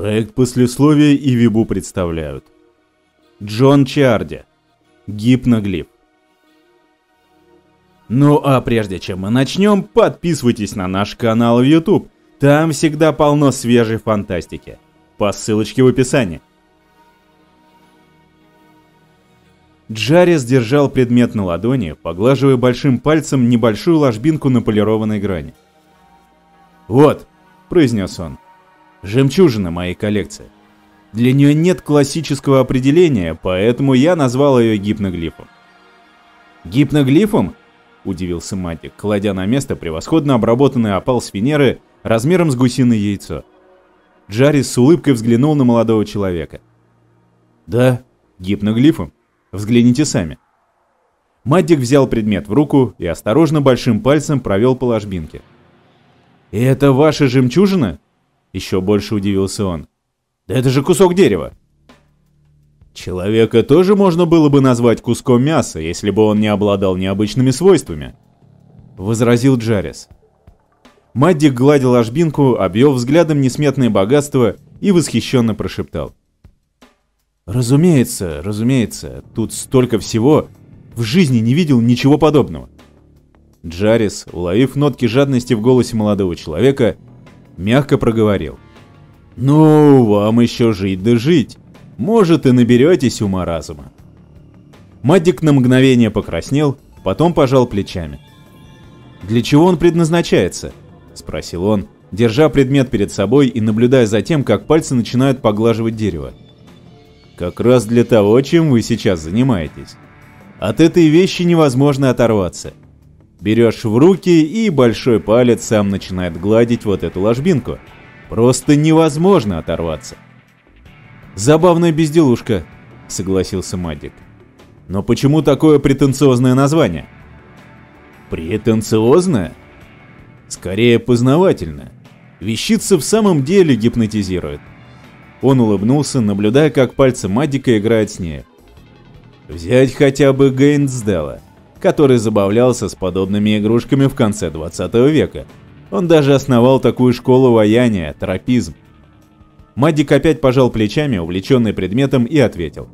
Проект послесловия и Вибу представляют. Джон Чарди. Гипноглиф. Ну а прежде чем мы начнем, подписывайтесь на наш канал в YouTube. Там всегда полно свежей фантастики. По ссылочке в описании. Джарис держал предмет на ладони, поглаживая большим пальцем небольшую ложбинку на полированной грани. «Вот», — произнес он, — «жемчужина моей коллекции. Для нее нет классического определения, поэтому я назвал ее гипноглифом». «Гипноглифом?» — удивился Матик, кладя на место превосходно обработанный опал с Венеры размером с гусиное яйцо. Джарис с улыбкой взглянул на молодого человека. «Да, гипноглифом. Взгляните сами». Маддик взял предмет в руку и осторожно большим пальцем провел по ложбинке. «И это ваша жемчужина?» Еще больше удивился он. «Да это же кусок дерева!» Человека тоже можно было бы назвать куском мяса, если бы он не обладал необычными свойствами. Возразил Джарис. Маддик гладил ложбинку, обвел взглядом несметное богатство и восхищенно прошептал. «Разумеется, разумеется, тут столько всего. В жизни не видел ничего подобного». Джарис, уловив нотки жадности в голосе молодого человека, мягко проговорил. «Ну, вам еще жить да жить. Может, и наберетесь ума разума». Маддик на мгновение покраснел, потом пожал плечами. «Для чего он предназначается?» — спросил он, держа предмет перед собой и наблюдая за тем, как пальцы начинают поглаживать дерево. «Как раз для того, чем вы сейчас занимаетесь. От этой вещи невозможно оторваться. Берешь в руки, и большой палец сам начинает гладить вот эту ложбинку. Просто невозможно оторваться. Забавная безделушка, согласился Мадик. Но почему такое претенциозное название? Претенциозное? Скорее познавательное. Вещица в самом деле гипнотизирует. Он улыбнулся, наблюдая, как пальцы Мадика играют с ней. Взять хотя бы Гейнсдела который забавлялся с подобными игрушками в конце 20 века. Он даже основал такую школу ваяния, тропизм. Маддик опять пожал плечами, увлеченный предметом, и ответил.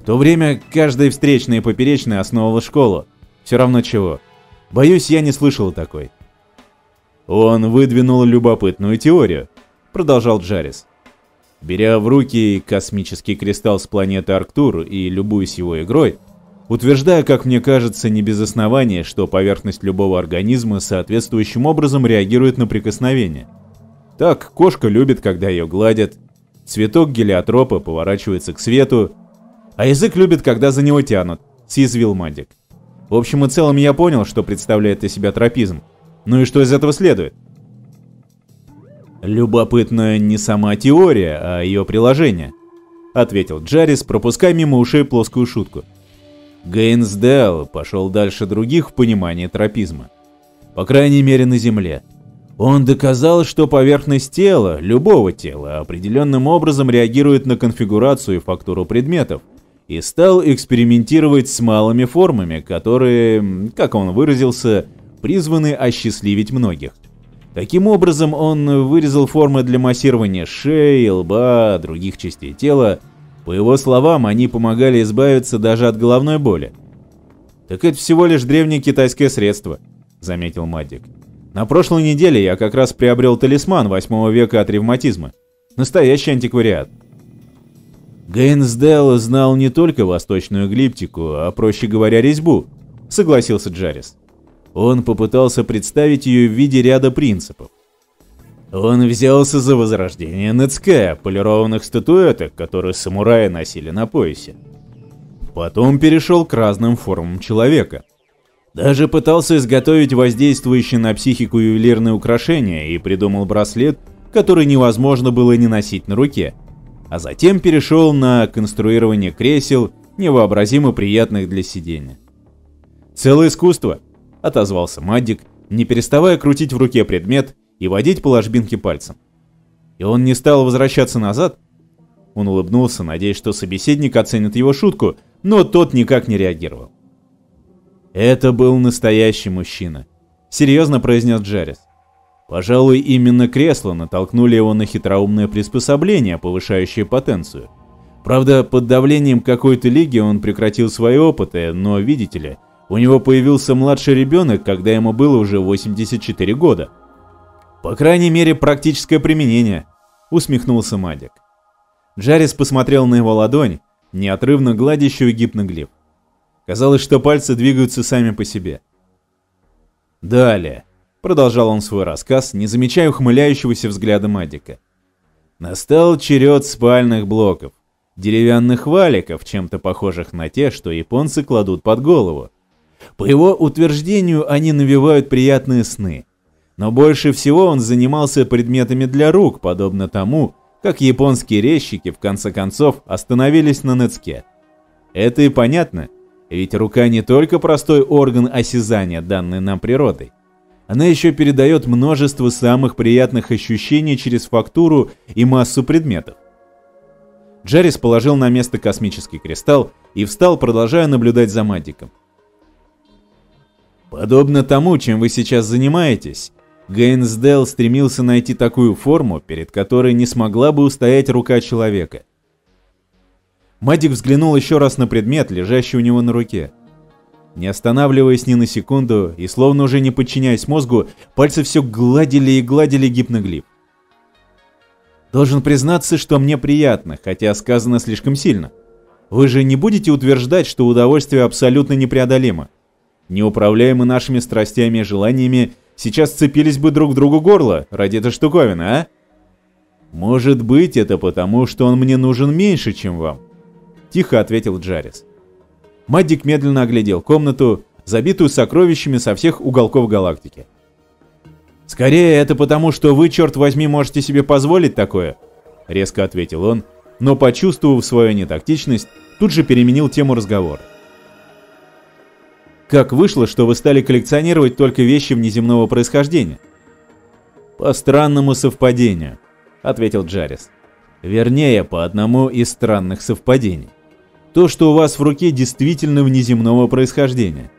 В то время каждая встречная и поперечная основывала школу. Все равно чего. Боюсь, я не слышал такой. Он выдвинул любопытную теорию, продолжал Джарис. Беря в руки космический кристалл с планеты Арктур и любуясь его игрой, утверждая, как мне кажется, не без основания, что поверхность любого организма соответствующим образом реагирует на прикосновение. Так, кошка любит, когда ее гладят, цветок гелиотропа поворачивается к свету, а язык любит, когда за него тянут, съязвил Мадик. В общем и целом я понял, что представляет из себя тропизм. Ну и что из этого следует? Любопытная не сама теория, а ее приложение, ответил Джарис, пропуская мимо ушей плоскую шутку. Гейнсдел пошел дальше других в понимании тропизма. По крайней мере на Земле. Он доказал, что поверхность тела, любого тела, определенным образом реагирует на конфигурацию и фактуру предметов, и стал экспериментировать с малыми формами, которые, как он выразился, призваны осчастливить многих. Таким образом, он вырезал формы для массирования шеи, лба, других частей тела, по его словам, они помогали избавиться даже от головной боли. «Так это всего лишь древнее китайское средство», — заметил Маддик. «На прошлой неделе я как раз приобрел талисман 8 века от ревматизма. Настоящий антиквариат». Гейнсдел знал не только восточную глиптику, а, проще говоря, резьбу, согласился Джарис. Он попытался представить ее в виде ряда принципов. Он взялся за возрождение Нецке, полированных статуэток, которые самураи носили на поясе. Потом перешел к разным формам человека. Даже пытался изготовить воздействующие на психику ювелирные украшения и придумал браслет, который невозможно было не носить на руке. А затем перешел на конструирование кресел, невообразимо приятных для сидения. «Целое искусство», — отозвался Маддик, не переставая крутить в руке предмет и водить по ложбинке пальцем. И он не стал возвращаться назад. Он улыбнулся, надеясь, что собеседник оценит его шутку, но тот никак не реагировал. «Это был настоящий мужчина», — серьезно произнес Джарис. Пожалуй, именно кресла натолкнули его на хитроумное приспособление, повышающее потенцию. Правда, под давлением какой-то лиги он прекратил свои опыты, но, видите ли, у него появился младший ребенок, когда ему было уже 84 года. По крайней мере, практическое применение, усмехнулся Мадик. Джарис посмотрел на его ладонь, неотрывно гладящую гипноглиф. Казалось, что пальцы двигаются сами по себе. Далее, продолжал он свой рассказ, не замечая ухмыляющегося взгляда Мадика. Настал черед спальных блоков, деревянных валиков, чем-то похожих на те, что японцы кладут под голову. По его утверждению, они навевают приятные сны. Но больше всего он занимался предметами для рук, подобно тому, как японские резчики в конце концов остановились на Нецке. Это и понятно, ведь рука не только простой орган осязания, данный нам природой. Она еще передает множество самых приятных ощущений через фактуру и массу предметов. Джарис положил на место космический кристалл и встал, продолжая наблюдать за Мадиком. Подобно тому, чем вы сейчас занимаетесь, Гейнсдел стремился найти такую форму, перед которой не смогла бы устоять рука человека. Мадик взглянул еще раз на предмет, лежащий у него на руке. Не останавливаясь ни на секунду и словно уже не подчиняясь мозгу, пальцы все гладили и гладили гипноглиф. Должен признаться, что мне приятно, хотя сказано слишком сильно. Вы же не будете утверждать, что удовольствие абсолютно непреодолимо. Неуправляемы нашими страстями и желаниями сейчас цепились бы друг другу горло ради этой штуковины, а? Может быть, это потому, что он мне нужен меньше, чем вам? Тихо ответил Джарис. Маддик медленно оглядел комнату, забитую сокровищами со всех уголков галактики. «Скорее, это потому, что вы, черт возьми, можете себе позволить такое», — резко ответил он, но, почувствовав свою нетактичность, тут же переменил тему разговора. Как вышло, что вы стали коллекционировать только вещи внеземного происхождения? По странному совпадению, ответил Джарис. Вернее, по одному из странных совпадений. То, что у вас в руке действительно внеземного происхождения.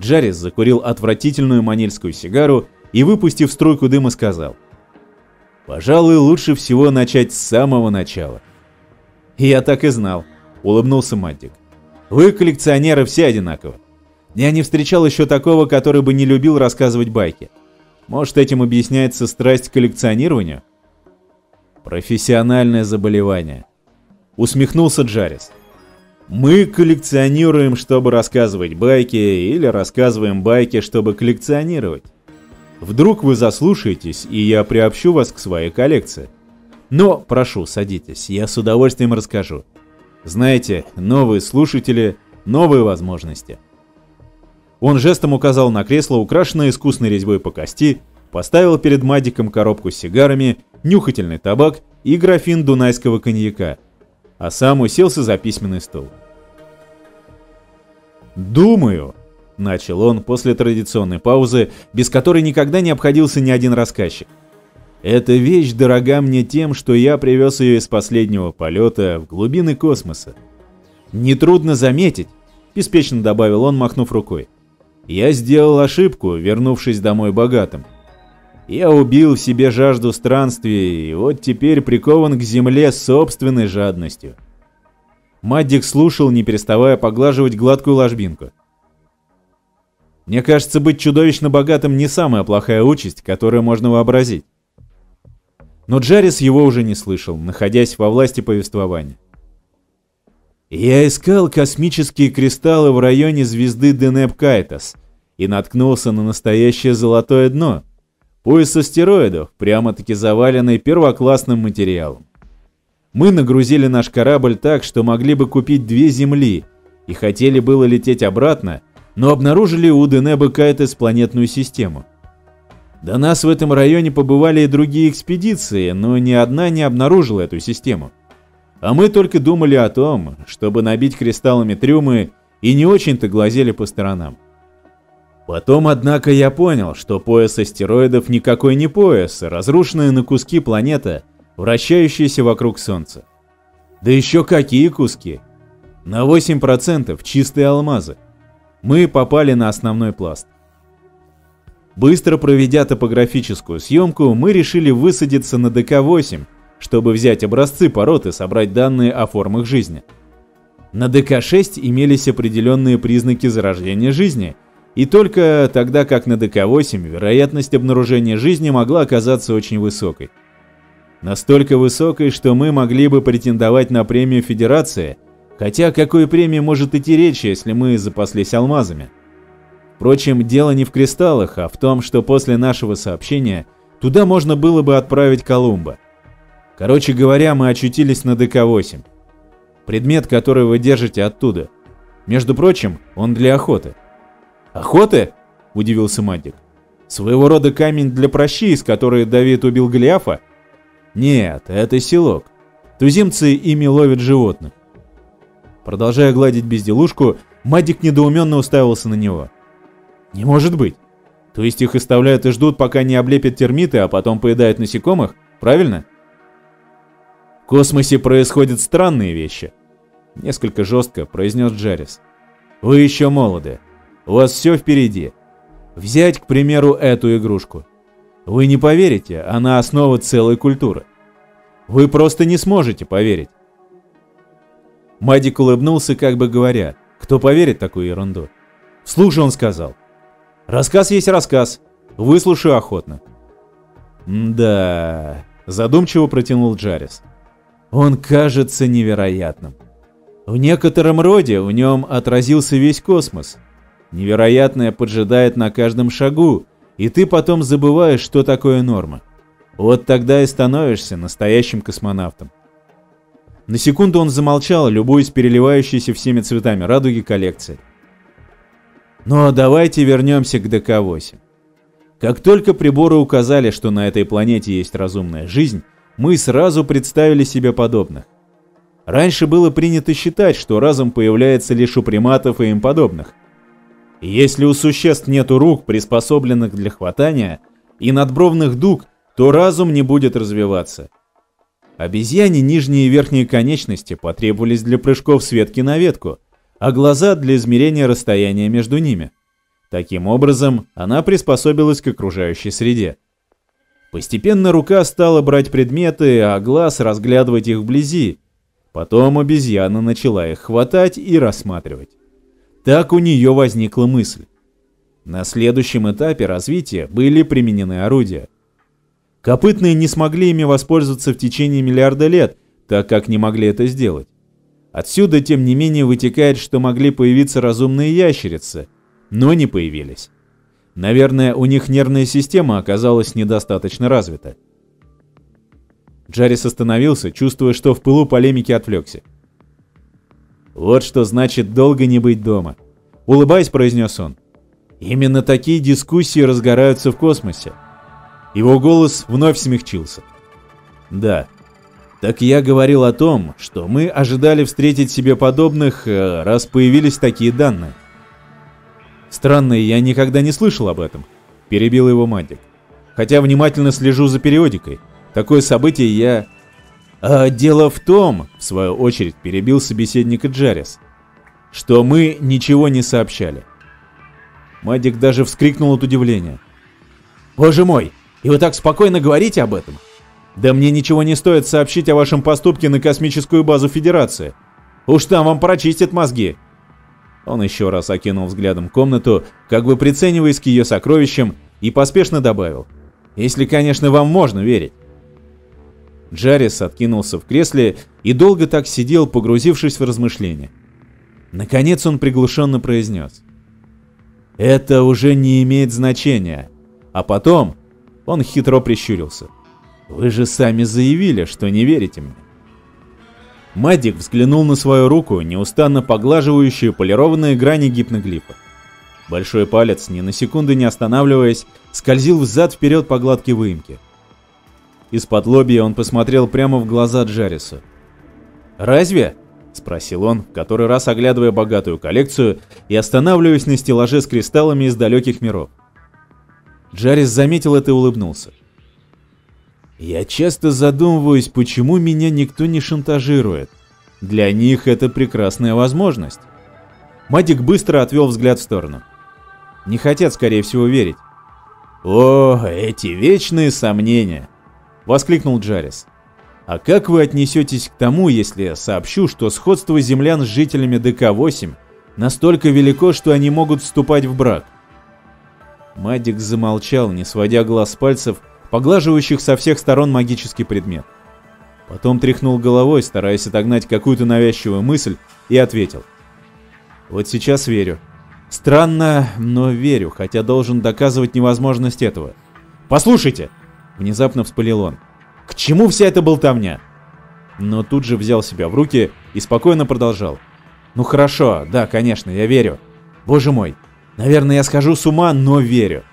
Джарис закурил отвратительную манильскую сигару и, выпустив струйку дыма, сказал. «Пожалуй, лучше всего начать с самого начала». «Я так и знал», — улыбнулся Маттик. Вы, коллекционеры, все одинаковы. Я не встречал еще такого, который бы не любил рассказывать байки. Может, этим объясняется страсть к коллекционированию? Профессиональное заболевание. Усмехнулся Джарис. Мы коллекционируем, чтобы рассказывать байки, или рассказываем байки, чтобы коллекционировать. Вдруг вы заслушаетесь, и я приобщу вас к своей коллекции. Но, прошу, садитесь, я с удовольствием расскажу. Знаете, новые слушатели, новые возможности. Он жестом указал на кресло, украшенное искусной резьбой по кости, поставил перед Мадиком коробку с сигарами, нюхательный табак и графин дунайского коньяка, а сам уселся за письменный стол. «Думаю», — начал он после традиционной паузы, без которой никогда не обходился ни один рассказчик, эта вещь дорога мне тем, что я привез ее из последнего полета в глубины космоса. Нетрудно заметить, беспечно добавил он, махнув рукой. Я сделал ошибку, вернувшись домой богатым. Я убил в себе жажду странствий, и вот теперь прикован к земле собственной жадностью. Маддик слушал, не переставая поглаживать гладкую ложбинку. Мне кажется, быть чудовищно богатым не самая плохая участь, которую можно вообразить. Но Джарис его уже не слышал, находясь во власти повествования. Я искал космические кристаллы в районе звезды Денеп-Кайтас и наткнулся на настоящее золотое дно. Пояс астероидов, прямо-таки заваленный первоклассным материалом. Мы нагрузили наш корабль так, что могли бы купить две Земли, и хотели было лететь обратно, но обнаружили у Денеба Кайтес планетную систему – до нас в этом районе побывали и другие экспедиции, но ни одна не обнаружила эту систему. А мы только думали о том, чтобы набить кристаллами трюмы и не очень-то глазели по сторонам. Потом, однако, я понял, что пояс астероидов никакой не пояс, разрушенная на куски планета, вращающаяся вокруг Солнца. Да еще какие куски! На 8% чистые алмазы. Мы попали на основной пласт. Быстро проведя топографическую съемку, мы решили высадиться на ДК-8, чтобы взять образцы пород и собрать данные о формах жизни. На ДК-6 имелись определенные признаки зарождения жизни, и только тогда как на ДК-8 вероятность обнаружения жизни могла оказаться очень высокой. Настолько высокой, что мы могли бы претендовать на премию Федерации, хотя о какой премии может идти речь, если мы запаслись алмазами? Впрочем, дело не в кристаллах, а в том, что после нашего сообщения туда можно было бы отправить Колумба. Короче говоря, мы очутились на ДК-8. Предмет, который вы держите оттуда. Между прочим, он для охоты. «Охоты?» – удивился Мадик. «Своего рода камень для прощи, из которой Давид убил Голиафа?» «Нет, это селок. Туземцы ими ловят животных». Продолжая гладить безделушку, Мадик недоуменно уставился на него – не может быть. То есть их оставляют и ждут, пока не облепят термиты, а потом поедают насекомых? Правильно? В космосе происходят странные вещи. Несколько жестко произнес Джарис. Вы еще молоды. У вас все впереди. Взять, к примеру, эту игрушку. Вы не поверите, она основа целой культуры. Вы просто не сможете поверить. Мадик улыбнулся, как бы говоря, кто поверит такую ерунду. Вслух он сказал. Рассказ есть рассказ. Выслушаю охотно. Да, задумчиво протянул Джарис. Он кажется невероятным. В некотором роде в нем отразился весь космос. Невероятное поджидает на каждом шагу, и ты потом забываешь, что такое норма. Вот тогда и становишься настоящим космонавтом. На секунду он замолчал, любуясь переливающейся всеми цветами радуги коллекцией. Но давайте вернемся к ДК-8. Как только приборы указали, что на этой планете есть разумная жизнь, мы сразу представили себе подобных. Раньше было принято считать, что разум появляется лишь у приматов и им подобных. Если у существ нету рук, приспособленных для хватания, и надбровных дуг, то разум не будет развиваться. Обезьяне нижние и верхние конечности потребовались для прыжков с ветки на ветку – а глаза для измерения расстояния между ними. Таким образом, она приспособилась к окружающей среде. Постепенно рука стала брать предметы, а глаз разглядывать их вблизи. Потом обезьяна начала их хватать и рассматривать. Так у нее возникла мысль. На следующем этапе развития были применены орудия. Копытные не смогли ими воспользоваться в течение миллиарда лет, так как не могли это сделать. Отсюда, тем не менее, вытекает, что могли появиться разумные ящерицы, но не появились. Наверное, у них нервная система оказалась недостаточно развита. Джарис остановился, чувствуя, что в пылу полемики отвлекся. «Вот что значит долго не быть дома», — улыбаясь, произнес он. «Именно такие дискуссии разгораются в космосе». Его голос вновь смягчился. «Да, так я говорил о том, что мы ожидали встретить себе подобных, э, раз появились такие данные. Странно, я никогда не слышал об этом, перебил его Мадик. Хотя внимательно слежу за периодикой. Такое событие я... А дело в том, в свою очередь перебил собеседника Джарис, что мы ничего не сообщали. Мадик даже вскрикнул от удивления. «Боже мой, и вы так спокойно говорите об этом?» Да мне ничего не стоит сообщить о вашем поступке на космическую базу Федерации. Уж там вам прочистят мозги. Он еще раз окинул взглядом комнату, как бы прицениваясь к ее сокровищам, и поспешно добавил. Если, конечно, вам можно верить. Джарис откинулся в кресле и долго так сидел, погрузившись в размышления. Наконец он приглушенно произнес. «Это уже не имеет значения». А потом он хитро прищурился. Вы же сами заявили, что не верите мне. Мадик взглянул на свою руку, неустанно поглаживающую полированные грани гипноглифа. Большой палец, ни на секунду не останавливаясь, скользил взад-вперед по гладкой выемке. Из-под лобья он посмотрел прямо в глаза Джарису. «Разве?» – спросил он, который раз оглядывая богатую коллекцию и останавливаясь на стеллаже с кристаллами из далеких миров. Джарис заметил это и улыбнулся. Я часто задумываюсь, почему меня никто не шантажирует. Для них это прекрасная возможность. Мадик быстро отвел взгляд в сторону. Не хотят, скорее всего, верить. «О, эти вечные сомнения!» — воскликнул Джарис. «А как вы отнесетесь к тому, если я сообщу, что сходство землян с жителями ДК-8 настолько велико, что они могут вступать в брак?» Мадик замолчал, не сводя глаз с пальцев, поглаживающих со всех сторон магический предмет. Потом тряхнул головой, стараясь отогнать какую-то навязчивую мысль, и ответил. «Вот сейчас верю. Странно, но верю, хотя должен доказывать невозможность этого. Послушайте!» Внезапно вспылил он. «К чему вся эта болтовня?» Но тут же взял себя в руки и спокойно продолжал. «Ну хорошо, да, конечно, я верю. Боже мой, наверное, я схожу с ума, но верю.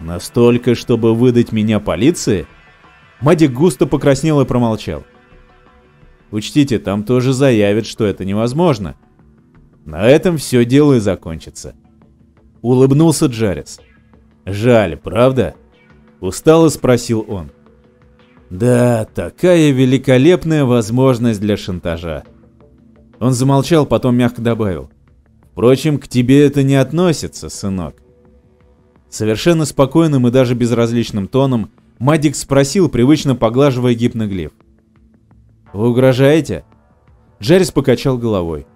Настолько, чтобы выдать меня полиции?» Мадик густо покраснел и промолчал. Учтите, там тоже заявят, что это невозможно. На этом все дело и закончится. Улыбнулся Джарис. Жаль, правда? Устало спросил он. Да, такая великолепная возможность для шантажа. Он замолчал, потом мягко добавил. Впрочем, к тебе это не относится, сынок. Совершенно спокойным и даже безразличным тоном Мадик спросил, привычно поглаживая гипноглиф. «Вы угрожаете?» Джеррис покачал головой.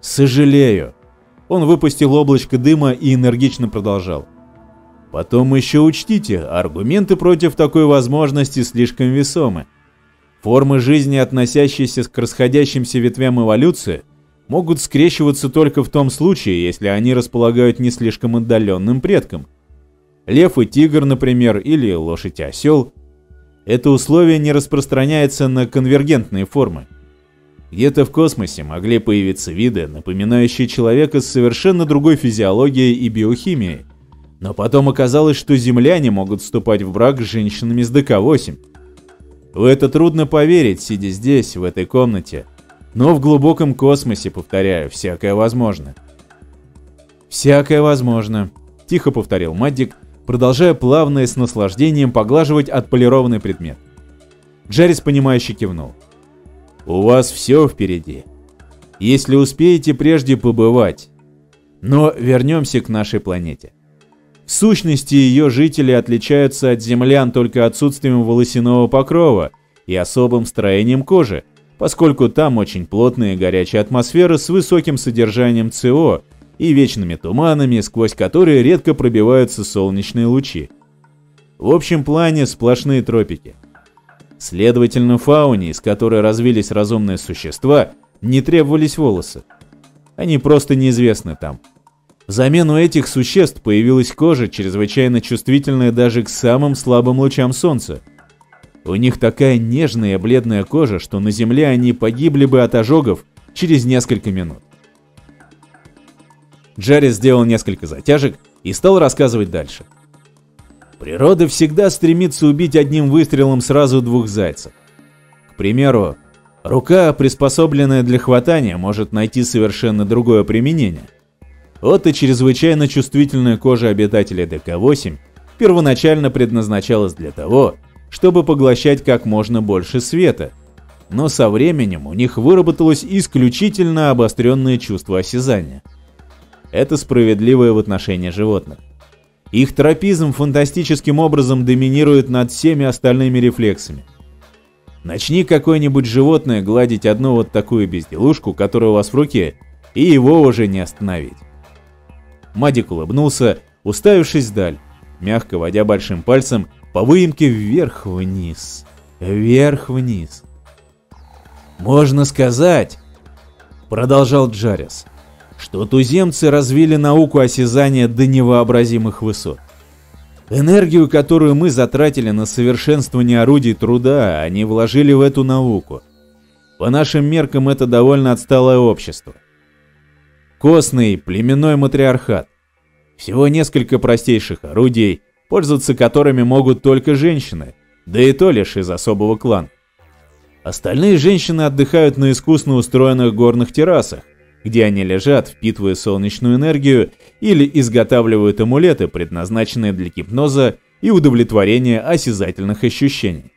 «Сожалею». Он выпустил облачко дыма и энергично продолжал. «Потом еще учтите, аргументы против такой возможности слишком весомы. Формы жизни, относящиеся к расходящимся ветвям эволюции, могут скрещиваться только в том случае, если они располагают не слишком отдаленным предком – лев и тигр, например, или лошадь и осел. Это условие не распространяется на конвергентные формы. Где-то в космосе могли появиться виды, напоминающие человека с совершенно другой физиологией и биохимией. Но потом оказалось, что земляне могут вступать в брак с женщинами с ДК-8. В это трудно поверить, сидя здесь, в этой комнате. Но в глубоком космосе, повторяю, всякое возможно. «Всякое возможно», — тихо повторил Маддик, продолжая плавно и с наслаждением поглаживать отполированный предмет. Джарис, понимающе кивнул. «У вас все впереди. Если успеете прежде побывать. Но вернемся к нашей планете. В сущности, ее жители отличаются от землян только отсутствием волосяного покрова и особым строением кожи, поскольку там очень плотная горячая атмосфера с высоким содержанием СО и вечными туманами, сквозь которые редко пробиваются солнечные лучи. В общем плане сплошные тропики. Следовательно, фауне, из которой развились разумные существа, не требовались волосы. Они просто неизвестны там. Взамен у этих существ появилась кожа, чрезвычайно чувствительная даже к самым слабым лучам солнца. У них такая нежная бледная кожа, что на Земле они погибли бы от ожогов через несколько минут. Джарри сделал несколько затяжек и стал рассказывать дальше. Природа всегда стремится убить одним выстрелом сразу двух зайцев. К примеру, рука, приспособленная для хватания, может найти совершенно другое применение. Вот и чрезвычайно чувствительная кожа обитателей ДК-8 первоначально предназначалась для того, чтобы поглощать как можно больше света, но со временем у них выработалось исключительно обостренное чувство осязания – это справедливое в отношении животных. Их тропизм фантастическим образом доминирует над всеми остальными рефлексами. Начни какое-нибудь животное гладить одну вот такую безделушку, которая у вас в руке, и его уже не остановить. Мадик улыбнулся, уставившись вдаль, мягко водя большим пальцем по выемке вверх-вниз, вверх-вниз. «Можно сказать», — продолжал Джарис, что туземцы развили науку осязания до невообразимых высот. Энергию, которую мы затратили на совершенствование орудий труда, они вложили в эту науку. По нашим меркам это довольно отсталое общество. Костный племенной матриархат. Всего несколько простейших орудий, пользоваться которыми могут только женщины, да и то лишь из особого клана. Остальные женщины отдыхают на искусно устроенных горных террасах, где они лежат, впитывая солнечную энергию или изготавливают амулеты, предназначенные для гипноза и удовлетворения осязательных ощущений.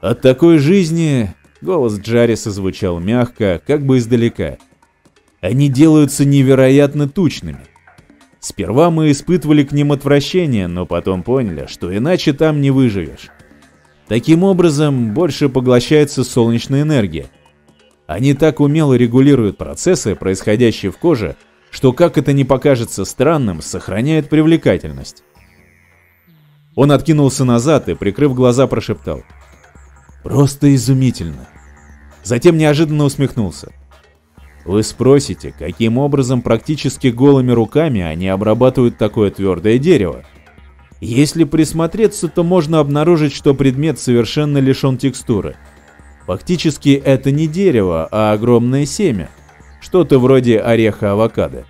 От такой жизни голос Джариса звучал мягко, как бы издалека. Они делаются невероятно тучными. Сперва мы испытывали к ним отвращение, но потом поняли, что иначе там не выживешь. Таким образом, больше поглощается солнечная энергия. Они так умело регулируют процессы, происходящие в коже, что, как это не покажется странным, сохраняет привлекательность. Он откинулся назад и, прикрыв глаза, прошептал. «Просто изумительно!» Затем неожиданно усмехнулся. Вы спросите, каким образом практически голыми руками они обрабатывают такое твердое дерево? Если присмотреться, то можно обнаружить, что предмет совершенно лишен текстуры. Фактически это не дерево, а огромное семя, что-то вроде ореха авокадо.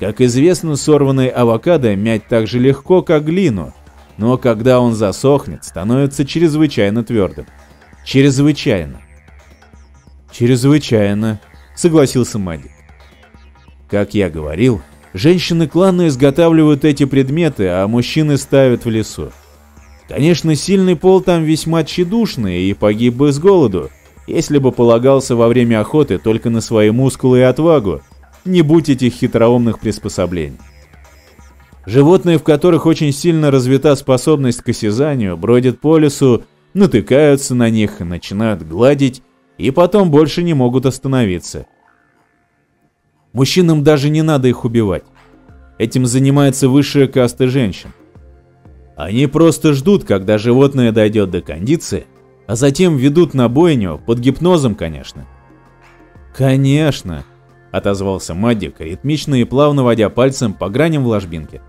Как известно, сорванный авокадо мять так же легко, как глину, но когда он засохнет, становится чрезвычайно твердым. Чрезвычайно. Чрезвычайно, согласился Мадик. Как я говорил, женщины клана изготавливают эти предметы, а мужчины ставят в лесу. Конечно, сильный пол там весьма тщедушный и погиб бы с голоду, если бы полагался во время охоты только на свои мускулы и отвагу, не будь этих хитроумных приспособлений. Животные, в которых очень сильно развита способность к осязанию, бродят по лесу, натыкаются на них, начинают гладить и потом больше не могут остановиться. Мужчинам даже не надо их убивать. Этим занимается высшая каста женщин. Они просто ждут, когда животное дойдет до кондиции, а затем ведут на бойню, под гипнозом, конечно. «Конечно», — отозвался Маддик, ритмично и плавно водя пальцем по граням в ложбинке.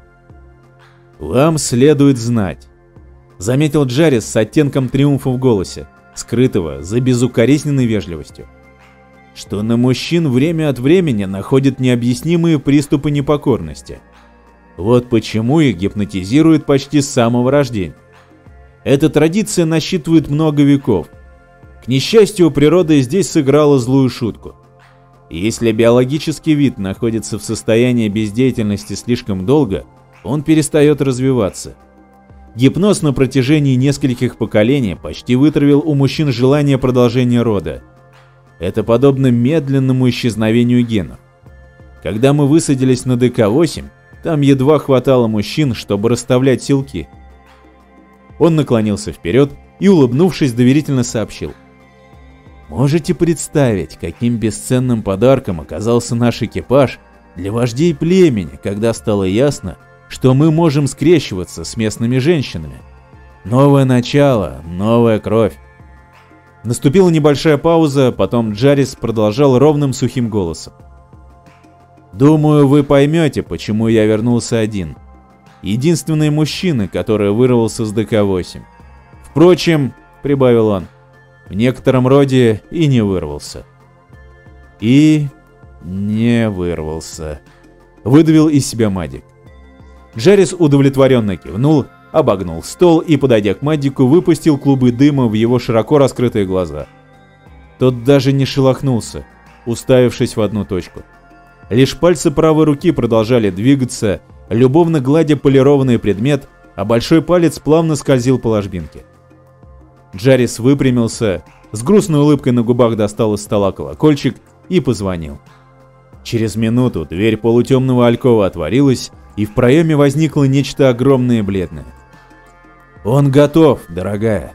«Вам следует знать», — заметил Джарис с оттенком триумфа в голосе скрытого за безукоризненной вежливостью. Что на мужчин время от времени находят необъяснимые приступы непокорности. Вот почему их гипнотизируют почти с самого рождения. Эта традиция насчитывает много веков. К несчастью, природа здесь сыграла злую шутку. Если биологический вид находится в состоянии бездеятельности слишком долго, он перестает развиваться – Гипноз на протяжении нескольких поколений почти вытравил у мужчин желание продолжения рода. Это подобно медленному исчезновению генов. Когда мы высадились на ДК-8, там едва хватало мужчин, чтобы расставлять силки. Он наклонился вперед и, улыбнувшись, доверительно сообщил. Можете представить, каким бесценным подарком оказался наш экипаж для вождей племени, когда стало ясно, что мы можем скрещиваться с местными женщинами. Новое начало, новая кровь. Наступила небольшая пауза, потом Джарис продолжал ровным сухим голосом. «Думаю, вы поймете, почему я вернулся один. Единственный мужчина, который вырвался с ДК-8. Впрочем, — прибавил он, — в некотором роде и не вырвался. И не вырвался. Выдавил из себя Мадик. Джеррис удовлетворенно кивнул, обогнул стол и, подойдя к Маддику, выпустил клубы дыма в его широко раскрытые глаза. Тот даже не шелохнулся, уставившись в одну точку. Лишь пальцы правой руки продолжали двигаться, любовно гладя полированный предмет, а большой палец плавно скользил по ложбинке. Джарис выпрямился, с грустной улыбкой на губах достал из стола колокольчик и позвонил. Через минуту дверь полутемного алькова отворилась, и в проеме возникло нечто огромное и бледное. «Он готов, дорогая»,